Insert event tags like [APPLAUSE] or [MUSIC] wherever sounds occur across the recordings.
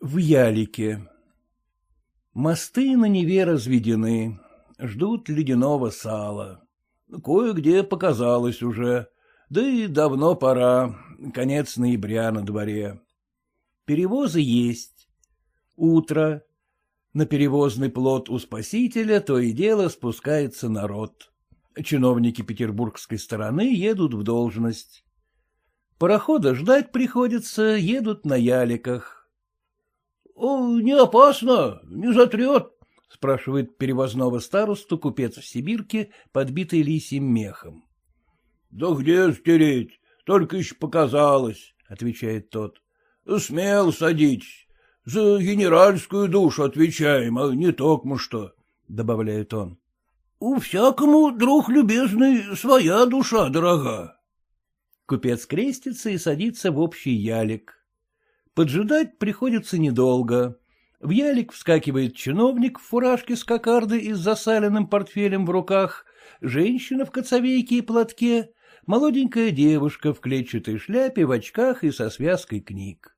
В ялике Мосты на Неве разведены, ждут ледяного сала. Кое-где показалось уже, да и давно пора, конец ноября на дворе. Перевозы есть. Утро. На перевозный плот у спасителя то и дело спускается народ. Чиновники петербургской стороны едут в должность. Парохода ждать приходится, едут на яликах. — Не опасно, не затрет, — спрашивает перевозного старосту купец в Сибирке, подбитый лисьим мехом. — Да где стереть, только еще показалось, — отвечает тот. — Смел садитесь, за генеральскую душу отвечаем, а не токмо что, — добавляет он. — У всякому, друг любезный, своя душа дорога. Купец крестится и садится в общий ялик. Поджидать приходится недолго. В ялик вскакивает чиновник в фуражке с кокардой и с засаленным портфелем в руках, женщина в коцовейке и платке, молоденькая девушка в клетчатой шляпе, в очках и со связкой книг.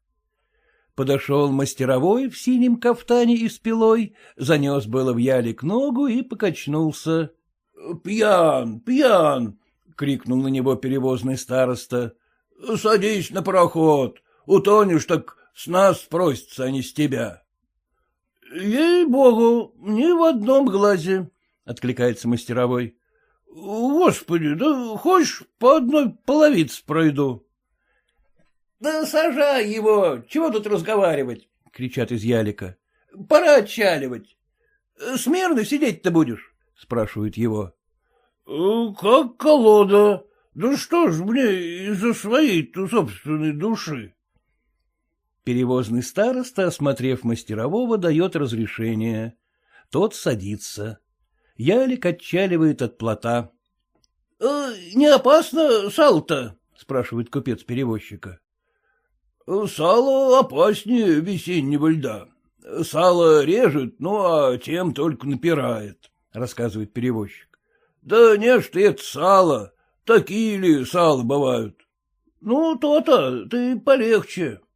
Подошел мастеровой в синем кафтане и с пилой, занес было в ялик ногу и покачнулся. — Пьян, пьян! крикнул на него перевозный староста. — Садись на пароход. Утонешь, так с нас спросится, а не с тебя. — Ей-богу, ни в одном глазе, — откликается мастеровой. — Господи, да хочешь, по одной половице пройду. — Да сажай его, чего тут разговаривать, — кричат из ялика. — Пора отчаливать. — Смирно сидеть-то будешь? — спрашивают его. Как колода. Да что ж мне из-за своей-то собственной души? Перевозный староста, осмотрев мастерового, дает разрешение. Тот садится. Ялик отчаливает от плота. «Э, — Не опасно сало-то? — спрашивает купец перевозчика. — Сало опаснее весеннего льда. Сало режет, ну а тем только напирает, — рассказывает перевозчик. — Да не ж ты это сало, такие ли сало бывают? — Ну, то-то, ты полегче. —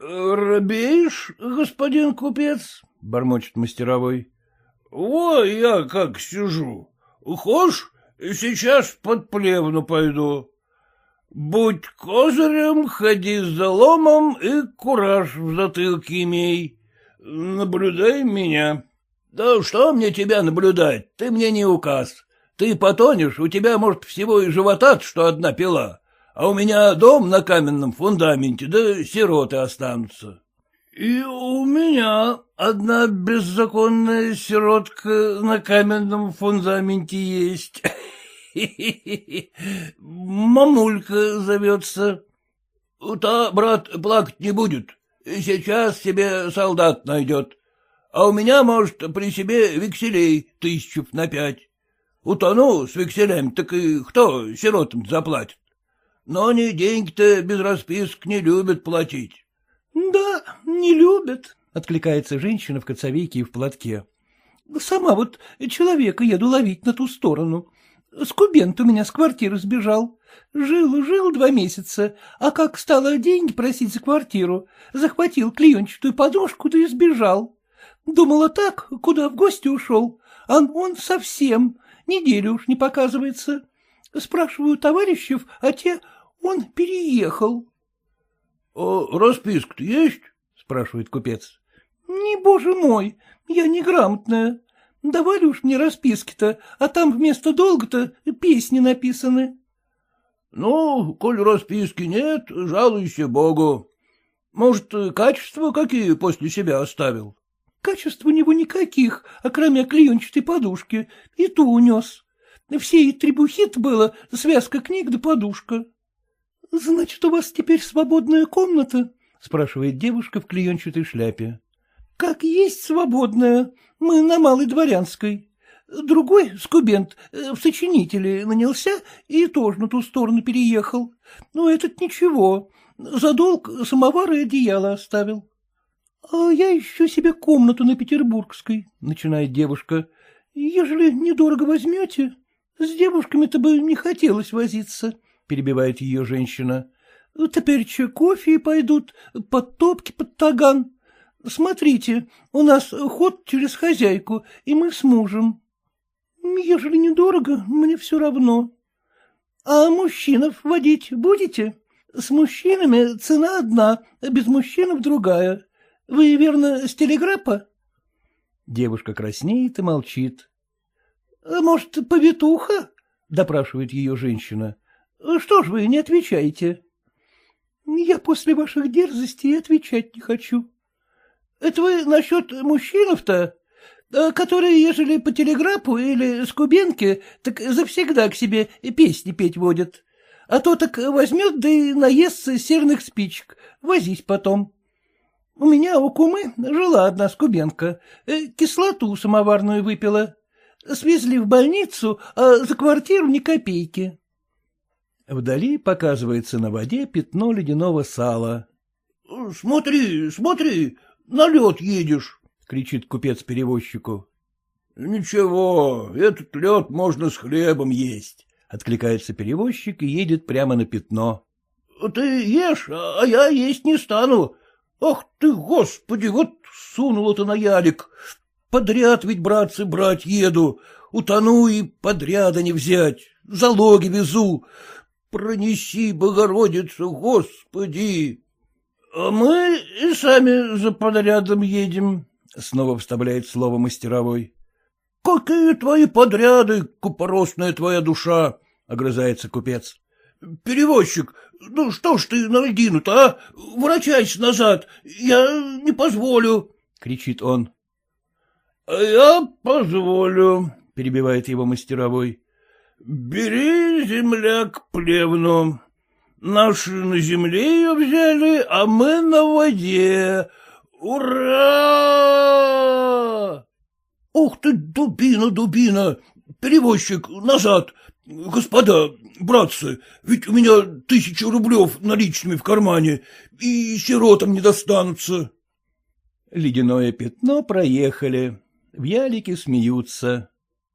Робеешь, господин купец? — бормочет мастеровой. — Ой, я как сижу. Хошь, сейчас под плевну пойду. Будь козырем, ходи за ломом и кураж в затылке имей. Наблюдай меня. Да что мне тебя наблюдать, ты мне не указ. Ты потонешь, у тебя, может, всего и живота что одна пила, а у меня дом на каменном фундаменте, да сироты останутся. И у меня одна беззаконная сиротка на каменном фундаменте есть. [LAUGHS] Мамулька зовется. Та, брат, плакать не будет. Сейчас себе солдат найдет. А у меня, может, при себе векселей тысячу на пять. Утону с векселями, так и кто сиротам заплатит? Но они деньги-то без расписок не любят платить. — Да, не любят, — откликается женщина в коцовейке и в платке. — Сама вот человека еду ловить на ту сторону. Скубент у меня с квартиры сбежал. Жил, жил два месяца, а как стало деньги просить за квартиру, захватил клеенчатую подушку, да и сбежал. Думала так, куда в гости ушел, а он совсем, неделю уж не показывается. Спрашиваю товарищев, а те, он переехал. — А расписка-то есть? — спрашивает купец. — Не, боже мой, я неграмотная. Давали уж мне расписки-то, а там вместо долга-то песни написаны. — Ну, коль расписки нет, жалуйся Богу. Может, качества какие после себя оставил? Качеств у него никаких, а кроме клеенчатой подушки, и ту унес. Всей требухит было связка книг да подушка. — Значит, у вас теперь свободная комната? — спрашивает девушка в клеенчатой шляпе. — Как есть свободная. Мы на Малой Дворянской. Другой, скубент, в сочинители нанялся и тоже на ту сторону переехал. Но этот ничего. За долг самовар и одеяло оставил. — А я ищу себе комнату на Петербургской, — начинает девушка. — Ежели недорого возьмете, с девушками-то бы не хотелось возиться, — перебивает ее женщина. — Теперь че кофе пойдут, под топки, под таган. — Смотрите, у нас ход через хозяйку, и мы с мужем. — Ежели недорого, мне все равно. — А мужчинов водить будете? С мужчинами цена одна, без мужчин другая. Вы, верно, с телеграфа? Девушка краснеет и молчит. — Может, повитуха? — допрашивает ее женщина. — Что ж вы не отвечаете? — Я после ваших дерзостей отвечать не хочу. — Это вы насчет мужчинов-то? Которые, ежели по телеграфу или с кубенки, так завсегда к себе песни петь водят. А то так возьмет, да и наестся серных спичек, возись потом. У меня у кумы жила одна скубенка, э, кислоту самоварную выпила. Свезли в больницу, а за квартиру ни копейки. Вдали показывается на воде пятно ледяного сала. — Смотри, смотри, на лед едешь, — кричит купец перевозчику. — Ничего, этот лед можно с хлебом есть, — откликается перевозчик и едет прямо на пятно. — Ты ешь, а я есть не стану. Ах ты, господи, вот сунула-то на ялик. Подряд ведь, братцы, брать еду. Утону и подряда не взять. Залоги везу. Пронеси, Богородица, Господи! — А мы и сами за подрядом едем, — снова вставляет слово мастеровой. — Какие твои подряды, купоросная твоя душа! — огрызается купец. — Перевозчик, ну что ж ты на льдину-то, а? Ворочайся назад, я не позволю! — кричит он. — я позволю, — перебивает его мастеровой. — Бери, земляк, плевну. Наши на земле ее взяли, а мы на воде. Ура! Ух ты, дубина, дубина! Перевозчик, назад! Господа, братцы, ведь у меня тысяча рублев наличными в кармане, и сиротам не достанутся. Ледяное пятно проехали. В ялике смеются.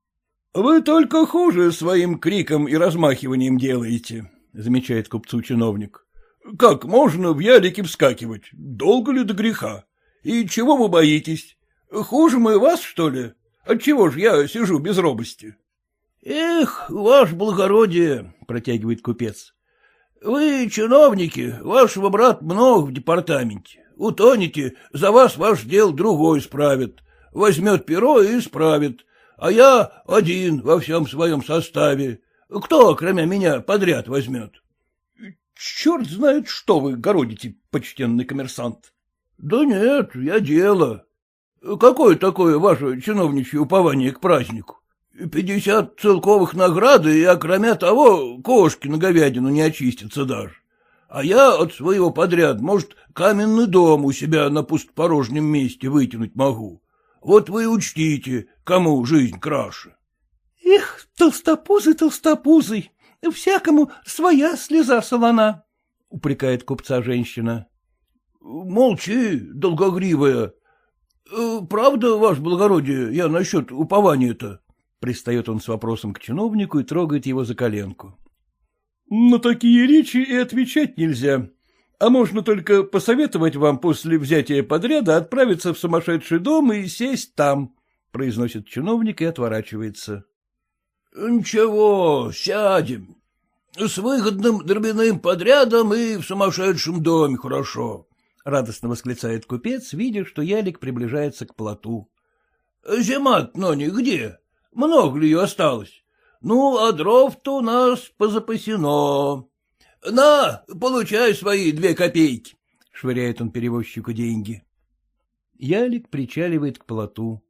— Вы только хуже своим криком и размахиванием делаете, — замечает купцу чиновник. — Как можно в ялике вскакивать? Долго ли до греха? И чего вы боитесь? Хуже мы вас, что ли? Отчего ж я сижу без робости? — Эх, ваше благородие, — протягивает купец, — вы, чиновники, вашего брат много в департаменте. Утонете, за вас ваш дел другой справит. Возьмет перо и исправит, а я один во всем своем составе. Кто, кроме меня, подряд возьмет? — Черт знает, что вы городите, почтенный коммерсант. — Да нет, я дело. Какое такое ваше чиновничье упование к празднику? Пятьдесят целковых награды, и, окромя того, кошки на говядину не очистятся даже. А я от своего подряд, может, каменный дом у себя на пустопорожнем месте вытянуть могу. Вот вы учтите, кому жизнь краше. — Эх, толстопузый, толстопузый, всякому своя слеза солона, — упрекает купца женщина. — Молчи, долгогривая. Э, правда, ваше благородие, я насчет упования-то? Пристает он с вопросом к чиновнику и трогает его за коленку. — На такие речи и отвечать нельзя, а можно только посоветовать вам после взятия подряда отправиться в сумасшедший дом и сесть там, — произносит чиновник и отворачивается. — Ничего, сядем. С выгодным дробяным подрядом и в сумасшедшем доме хорошо, — радостно восклицает купец, видя, что ялик приближается к плоту. — Зима, Нони, где? Много ли ее осталось? Ну, а дров-то у нас позапасено. На, получай свои две копейки, — швыряет он перевозчику деньги. Ялик причаливает к плоту.